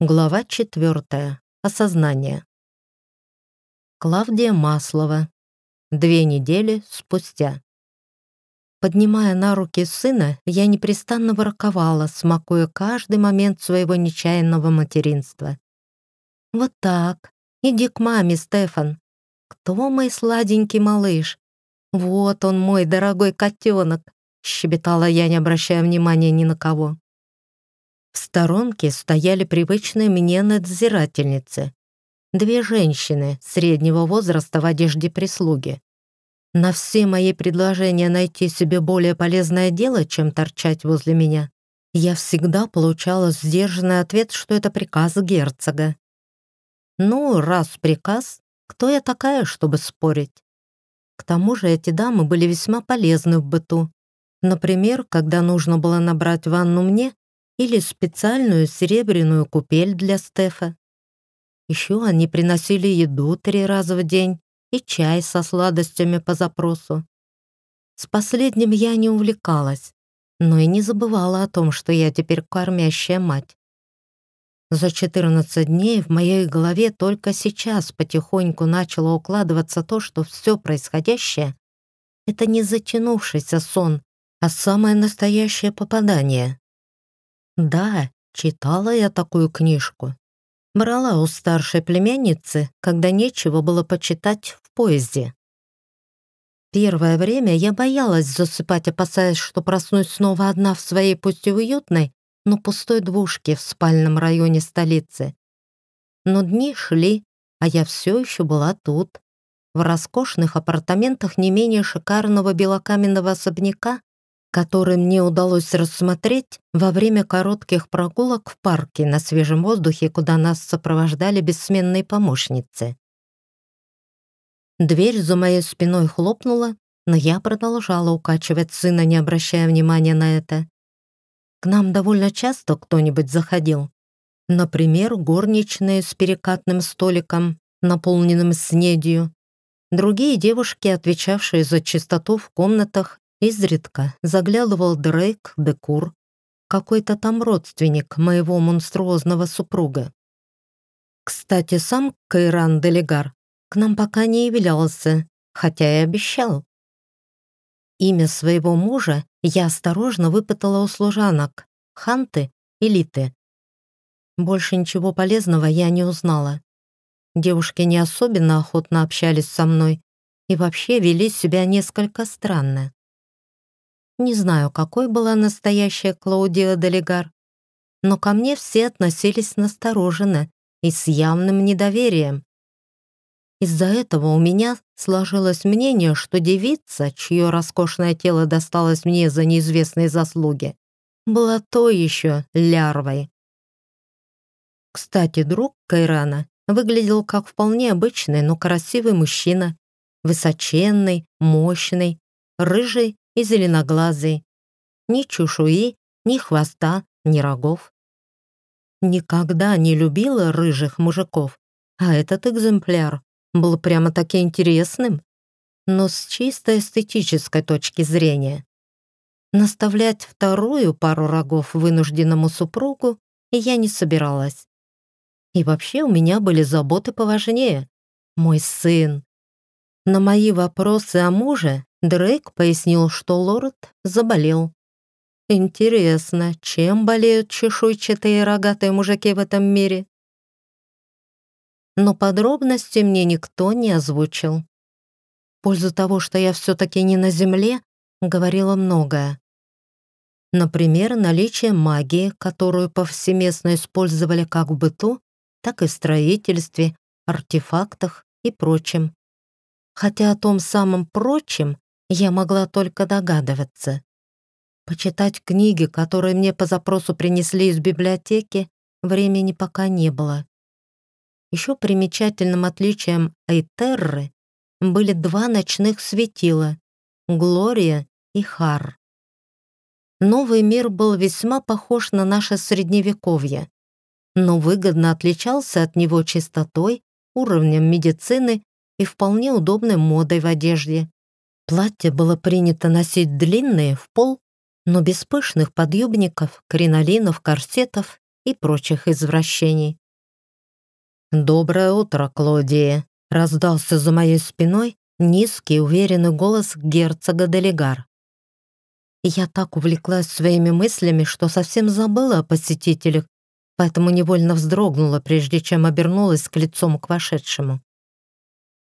Глава четвертая. Осознание. Клавдия Маслова. Две недели спустя. Поднимая на руки сына, я непрестанно ворковала, смакуя каждый момент своего нечаянного материнства. «Вот так. Иди к маме, Стефан. Кто мой сладенький малыш? Вот он, мой дорогой котенок!» щебетала я, не обращая внимания ни на кого. В сторонке стояли привычные мне надзирательницы. Две женщины среднего возраста в одежде прислуги. На все мои предложения найти себе более полезное дело, чем торчать возле меня, я всегда получала сдержанный ответ, что это приказ герцога. Ну, раз приказ, кто я такая, чтобы спорить? К тому же эти дамы были весьма полезны в быту. Например, когда нужно было набрать ванну мне, или специальную серебряную купель для Стефа. Еще они приносили еду три раза в день и чай со сладостями по запросу. С последним я не увлекалась, но и не забывала о том, что я теперь кормящая мать. За 14 дней в моей голове только сейчас потихоньку начало укладываться то, что все происходящее — это не затянувшийся сон, а самое настоящее попадание. Да, читала я такую книжку. Брала у старшей племянницы, когда нечего было почитать в поезде. Первое время я боялась засыпать, опасаясь, что проснусь снова одна в своей пусть и уютной, но пустой двушке в спальном районе столицы. Но дни шли, а я все еще была тут, в роскошных апартаментах не менее шикарного белокаменного особняка, который мне удалось рассмотреть во время коротких прогулок в парке на свежем воздухе, куда нас сопровождали бессменные помощницы. Дверь за моей спиной хлопнула, но я продолжала укачивать сына, не обращая внимания на это. К нам довольно часто кто-нибудь заходил. Например, горничные с перекатным столиком, наполненным снедью. Другие девушки, отвечавшие за чистоту в комнатах Изредка заглядывал Дрейк Декур, какой-то там родственник моего монструозного супруга. Кстати, сам Кайран Делегар к нам пока не являлся, хотя и обещал. Имя своего мужа я осторожно выпытала у служанок, ханты и литы. Больше ничего полезного я не узнала. Девушки не особенно охотно общались со мной и вообще вели себя несколько странно. Не знаю, какой была настоящая Клаудия Делегар, но ко мне все относились настороженно и с явным недоверием. Из-за этого у меня сложилось мнение, что девица, чье роскошное тело досталось мне за неизвестные заслуги, была то еще лярвой. Кстати, друг Кайрана выглядел как вполне обычный, но красивый мужчина, высоченный, мощный, рыжий и зеленоглазый. Ни чешуи, ни хвоста, ни рогов. Никогда не любила рыжих мужиков, а этот экземпляр был прямо-таки интересным, но с чисто эстетической точки зрения. Наставлять вторую пару рогов вынужденному супругу я не собиралась. И вообще у меня были заботы поважнее. Мой сын. На мои вопросы о муже Дрейк пояснил, что лорд заболел. Интересно, чем болеют чешуйчатые рогатые мужики в этом мире? Но подробности мне никто не озвучил. Пользу того, что я все-таки не на земле, говорила многое. Например, наличие магии, которую повсеместно использовали как в быту, так и в строительстве, артефактах и прочем. Хотя о том самом прочем я могла только догадываться. Почитать книги, которые мне по запросу принесли из библиотеки, времени пока не было. Еще примечательным отличием Айтерры были два ночных светила — Глория и Хар. Новый мир был весьма похож на наше Средневековье, но выгодно отличался от него чистотой, уровнем медицины и вполне удобной модой в одежде. Платье было принято носить длинные, в пол, но без пышных подъюбников, кринолинов, корсетов и прочих извращений. «Доброе утро, Клодия!» — раздался за моей спиной низкий, уверенный голос герцога Делегар. Я так увлеклась своими мыслями, что совсем забыла о посетителях, поэтому невольно вздрогнула, прежде чем обернулась к лицом к вошедшему.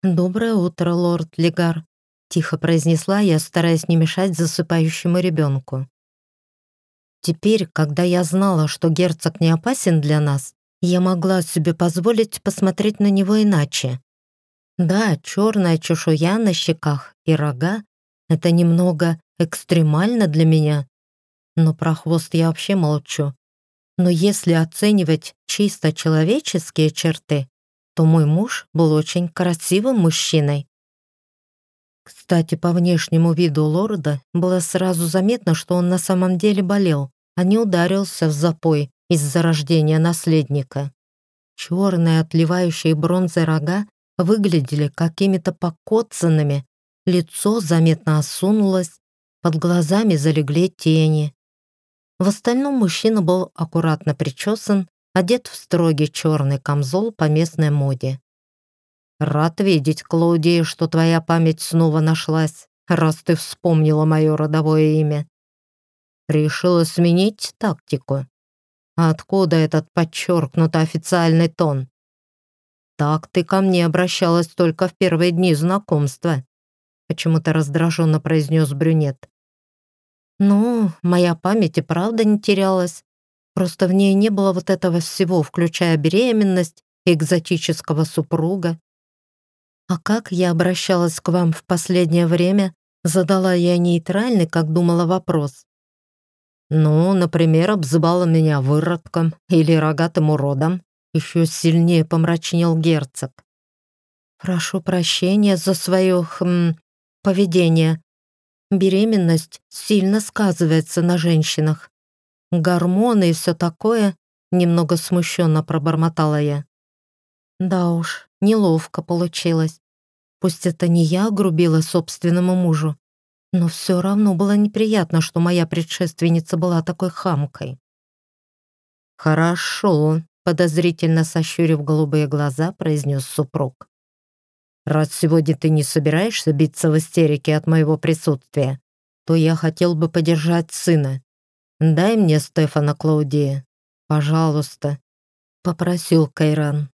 «Доброе утро, лорд Легар», — тихо произнесла я, стараясь не мешать засыпающему ребенку. Теперь, когда я знала, что герцог не опасен для нас, я могла себе позволить посмотреть на него иначе. Да, черная чешуя на щеках и рога — это немного экстремально для меня, но про хвост я вообще молчу. Но если оценивать чисто человеческие черты, то мой муж был очень красивым мужчиной. Кстати, по внешнему виду лорда было сразу заметно, что он на самом деле болел, а не ударился в запой из-за рождения наследника. Черные, отливающие бронзой рога выглядели какими-то покоцанными, лицо заметно осунулось, под глазами залегли тени. В остальном мужчина был аккуратно причесан одет в строгий черный камзол по местной моде. «Рад видеть, Клаудия, что твоя память снова нашлась, раз ты вспомнила мое родовое имя. Решила сменить тактику. Откуда этот подчеркнуто официальный тон? Так ты ко мне обращалась только в первые дни знакомства», почему-то раздраженно произнес брюнет. «Ну, моя память и правда не терялась. Просто в ней не было вот этого всего, включая беременность экзотического супруга. «А как я обращалась к вам в последнее время?» Задала я нейтральный, как думала, вопрос. «Ну, например, обзывала меня выродком или рогатым уродом», еще сильнее помрачнел герцог. «Прошу прощения за свое хм, поведение. Беременность сильно сказывается на женщинах гормоны и все такое», немного смущенно пробормотала я. Да уж, неловко получилось. Пусть это не я огрубила собственному мужу, но все равно было неприятно, что моя предшественница была такой хамкой. «Хорошо», — подозрительно сощурив голубые глаза, произнес супруг. «Раз сегодня ты не собираешься биться в истерике от моего присутствия, то я хотел бы подержать сына. «Дай мне Стефана Клаудия, пожалуйста», — попросил Кайран.